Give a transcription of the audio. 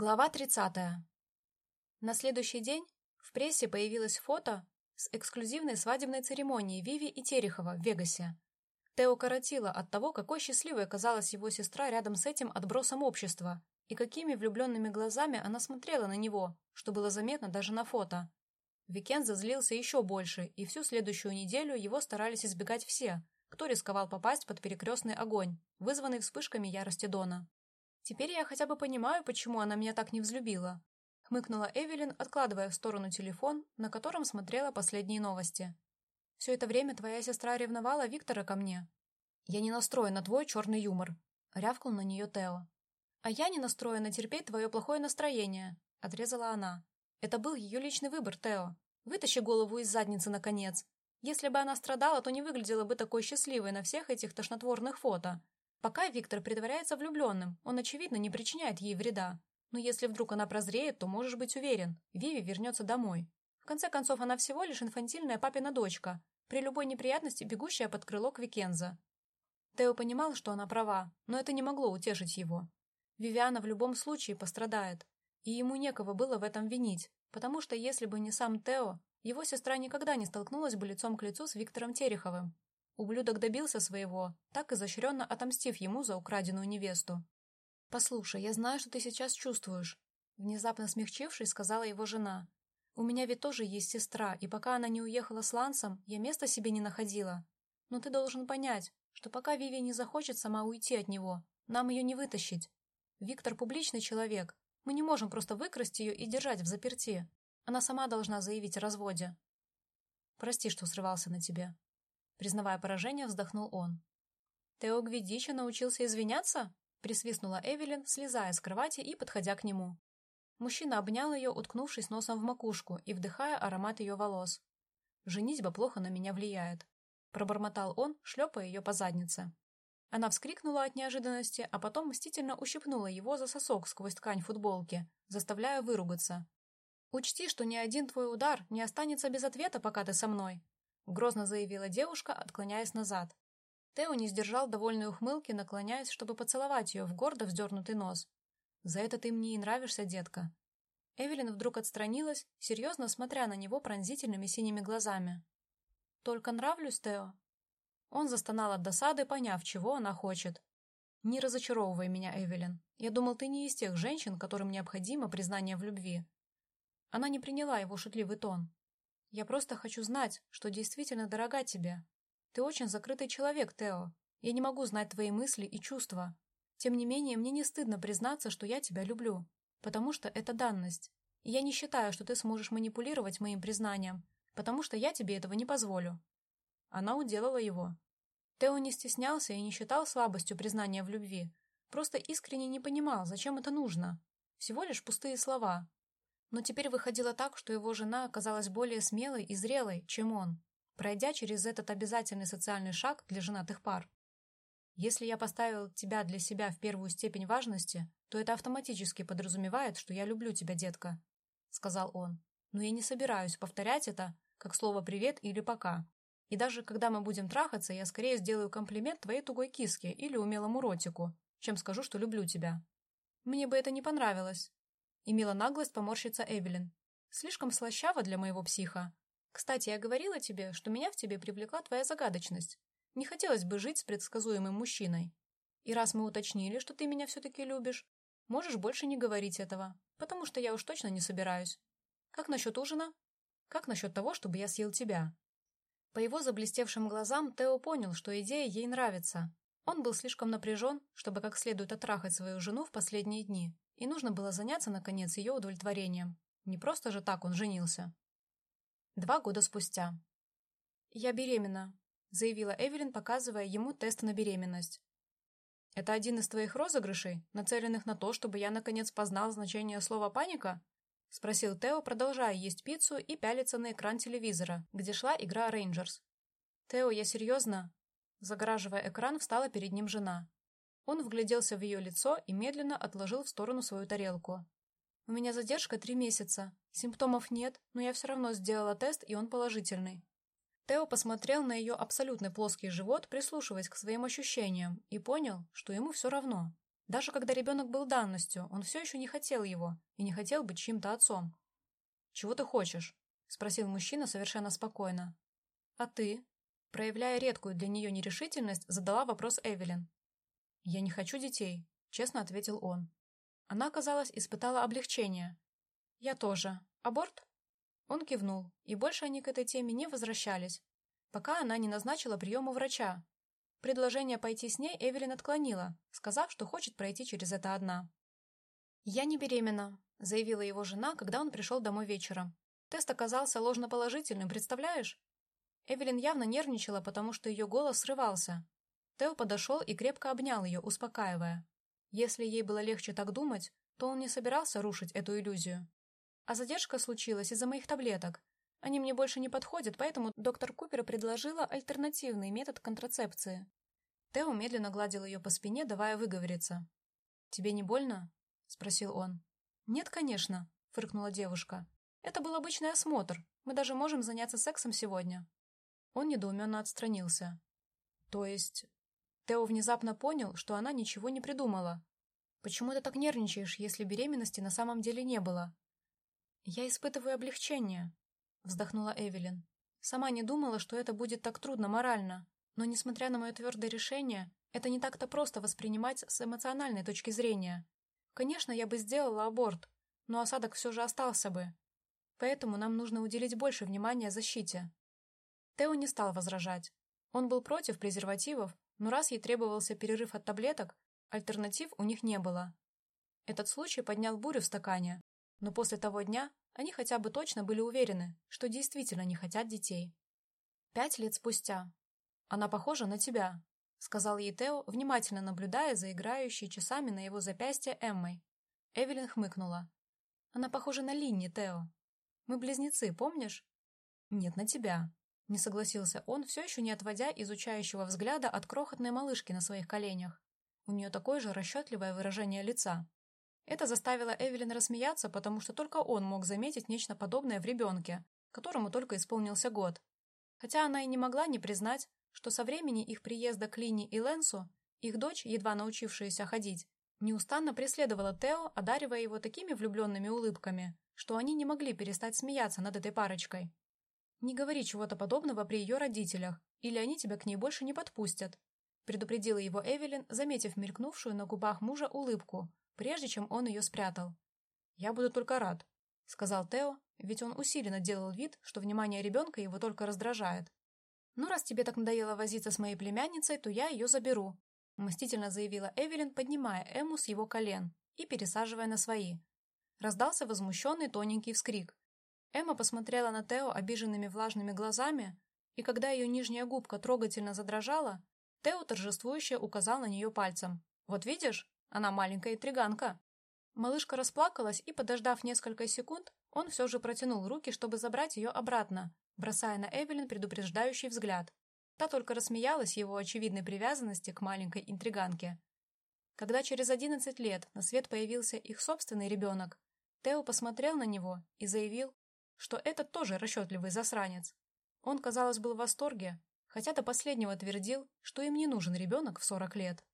Глава 30. На следующий день в прессе появилось фото с эксклюзивной свадебной церемонии Виви и Терехова в Вегасе. Тео коротило от того, какой счастливой оказалась его сестра рядом с этим отбросом общества и какими влюбленными глазами она смотрела на него, что было заметно даже на фото. Викенза злился еще больше, и всю следующую неделю его старались избегать все, кто рисковал попасть под перекрестный огонь, вызванный вспышками ярости Дона. Теперь я хотя бы понимаю, почему она меня так не взлюбила. Хмыкнула Эвелин, откладывая в сторону телефон, на котором смотрела последние новости. Все это время твоя сестра ревновала Виктора ко мне. Я не настроен на твой черный юмор. Рявкнул на нее Тео. А я не настроена терпеть твое плохое настроение. Отрезала она. Это был ее личный выбор, Тео. Вытащи голову из задницы, наконец. Если бы она страдала, то не выглядела бы такой счастливой на всех этих тошнотворных фото. Пока Виктор притворяется влюбленным, он, очевидно, не причиняет ей вреда. Но если вдруг она прозреет, то можешь быть уверен, Виви вернется домой. В конце концов, она всего лишь инфантильная папина дочка, при любой неприятности бегущая под крыло к Викенза. Тео понимал, что она права, но это не могло утешить его. Вивиана в любом случае пострадает, и ему некого было в этом винить, потому что если бы не сам Тео, его сестра никогда не столкнулась бы лицом к лицу с Виктором Тереховым, Ублюдок добился своего, так изощренно отомстив ему за украденную невесту. «Послушай, я знаю, что ты сейчас чувствуешь», — внезапно смягчившись, сказала его жена. «У меня ведь тоже есть сестра, и пока она не уехала с Лансом, я места себе не находила. Но ты должен понять, что пока Виви не захочет сама уйти от него, нам ее не вытащить. Виктор публичный человек, мы не можем просто выкрасть ее и держать в заперти. Она сама должна заявить о разводе». «Прости, что срывался на тебе», Признавая поражение, вздохнул он. «Тео Гвидича научился извиняться?» Присвистнула Эвелин, слезая с кровати и подходя к нему. Мужчина обнял ее, уткнувшись носом в макушку и вдыхая аромат ее волос. «Женитьба плохо на меня влияет», — пробормотал он, шлепая ее по заднице. Она вскрикнула от неожиданности, а потом мстительно ущипнула его за сосок сквозь ткань футболки, заставляя выругаться. «Учти, что ни один твой удар не останется без ответа, пока ты со мной», Грозно заявила девушка, отклоняясь назад. Тео не сдержал довольной ухмылки, наклоняясь, чтобы поцеловать ее в гордо вздернутый нос. «За это ты мне и нравишься, детка». Эвелин вдруг отстранилась, серьезно смотря на него пронзительными синими глазами. «Только нравлюсь, Тео?» Он застонал от досады, поняв, чего она хочет. «Не разочаровывай меня, Эвелин. Я думал, ты не из тех женщин, которым необходимо признание в любви». Она не приняла его шутливый тон. Я просто хочу знать, что действительно дорога тебе. Ты очень закрытый человек, Тео. Я не могу знать твои мысли и чувства. Тем не менее, мне не стыдно признаться, что я тебя люблю, потому что это данность. И я не считаю, что ты сможешь манипулировать моим признанием, потому что я тебе этого не позволю. Она уделала его. Тео не стеснялся и не считал слабостью признания в любви, просто искренне не понимал, зачем это нужно. Всего лишь пустые слова, но теперь выходило так, что его жена оказалась более смелой и зрелой, чем он, пройдя через этот обязательный социальный шаг для женатых пар. Если я поставил тебя для себя в первую степень важности, то это автоматически подразумевает, что я люблю тебя, детка, — сказал он. Но я не собираюсь повторять это, как слово «привет» или «пока». И даже когда мы будем трахаться, я скорее сделаю комплимент твоей тугой киске или умелому ротику, чем скажу, что люблю тебя. Мне бы это не понравилось, Имела наглость поморщиться Эвелин. Слишком слащаво для моего психа. Кстати, я говорила тебе, что меня в тебе привлекла твоя загадочность. Не хотелось бы жить с предсказуемым мужчиной. И раз мы уточнили, что ты меня все-таки любишь, можешь больше не говорить этого, потому что я уж точно не собираюсь. Как насчет ужина? Как насчет того, чтобы я съел тебя? По его заблестевшим глазам Тео понял, что идея ей нравится. Он был слишком напряжен, чтобы как следует оттрахать свою жену в последние дни, и нужно было заняться, наконец, ее удовлетворением. Не просто же так он женился. Два года спустя. «Я беременна», — заявила Эвелин, показывая ему тест на беременность. «Это один из твоих розыгрышей, нацеленных на то, чтобы я, наконец, познал значение слова «паника»?» — спросил Тео, продолжая есть пиццу и пялиться на экран телевизора, где шла игра «Рейнджерс». «Тео, я серьезно?» Загораживая экран, встала перед ним жена. Он вгляделся в ее лицо и медленно отложил в сторону свою тарелку. «У меня задержка три месяца. Симптомов нет, но я все равно сделала тест, и он положительный». Тео посмотрел на ее абсолютно плоский живот, прислушиваясь к своим ощущениям, и понял, что ему все равно. Даже когда ребенок был данностью, он все еще не хотел его и не хотел быть чьим-то отцом. «Чего ты хочешь?» — спросил мужчина совершенно спокойно. «А ты?» Проявляя редкую для нее нерешительность, задала вопрос Эвелин. «Я не хочу детей», — честно ответил он. Она, казалось, испытала облегчение. «Я тоже. Аборт?» Он кивнул, и больше они к этой теме не возвращались, пока она не назначила прием у врача. Предложение пойти с ней Эвелин отклонила, сказав, что хочет пройти через это одна. «Я не беременна», — заявила его жена, когда он пришел домой вечером. «Тест оказался ложноположительным, представляешь?» Эвелин явно нервничала, потому что ее голос срывался. Тео подошел и крепко обнял ее, успокаивая. Если ей было легче так думать, то он не собирался рушить эту иллюзию. А задержка случилась из-за моих таблеток. Они мне больше не подходят, поэтому доктор Купер предложила альтернативный метод контрацепции. Тео медленно гладил ее по спине, давая выговориться. «Тебе не больно?» — спросил он. «Нет, конечно», — фыркнула девушка. «Это был обычный осмотр. Мы даже можем заняться сексом сегодня». Он недоуменно отстранился. «То есть...» Тео внезапно понял, что она ничего не придумала. «Почему ты так нервничаешь, если беременности на самом деле не было?» «Я испытываю облегчение», — вздохнула Эвелин. «Сама не думала, что это будет так трудно морально, но, несмотря на мое твердое решение, это не так-то просто воспринимать с эмоциональной точки зрения. Конечно, я бы сделала аборт, но осадок все же остался бы. Поэтому нам нужно уделить больше внимания защите». Тео не стал возражать. Он был против презервативов, но раз ей требовался перерыв от таблеток, альтернатив у них не было. Этот случай поднял бурю в стакане, но после того дня они хотя бы точно были уверены, что действительно не хотят детей. Пять лет спустя. «Она похожа на тебя», — сказал ей Тео, внимательно наблюдая за играющей часами на его запястье Эммой. Эвелин хмыкнула. «Она похожа на Линни, Тео. Мы близнецы, помнишь?» «Нет, на тебя», — не согласился он, все еще не отводя изучающего взгляда от крохотной малышки на своих коленях. У нее такое же расчетливое выражение лица. Это заставило Эвелин рассмеяться, потому что только он мог заметить нечто подобное в ребенке, которому только исполнился год. Хотя она и не могла не признать, что со времени их приезда к Лине и Ленсу их дочь, едва научившаяся ходить, неустанно преследовала Тео, одаривая его такими влюбленными улыбками, что они не могли перестать смеяться над этой парочкой. «Не говори чего-то подобного при ее родителях, или они тебя к ней больше не подпустят», предупредила его Эвелин, заметив мелькнувшую на губах мужа улыбку, прежде чем он ее спрятал. «Я буду только рад», — сказал Тео, ведь он усиленно делал вид, что внимание ребенка его только раздражает. «Ну, раз тебе так надоело возиться с моей племянницей, то я ее заберу», — мстительно заявила Эвелин, поднимая Эму с его колен и пересаживая на свои. Раздался возмущенный тоненький вскрик. Эмма посмотрела на Тео обиженными влажными глазами, и когда ее нижняя губка трогательно задрожала, Тео торжествующе указал на нее пальцем. «Вот видишь, она маленькая интриганка. Малышка расплакалась, и, подождав несколько секунд, он все же протянул руки, чтобы забрать ее обратно, бросая на Эвелин предупреждающий взгляд. Та только рассмеялась его очевидной привязанности к маленькой интриганке. Когда через одиннадцать лет на свет появился их собственный ребенок, Тео посмотрел на него и заявил, что этот тоже расчетливый засранец. Он, казалось, был в восторге, хотя до последнего твердил, что им не нужен ребенок в сорок лет.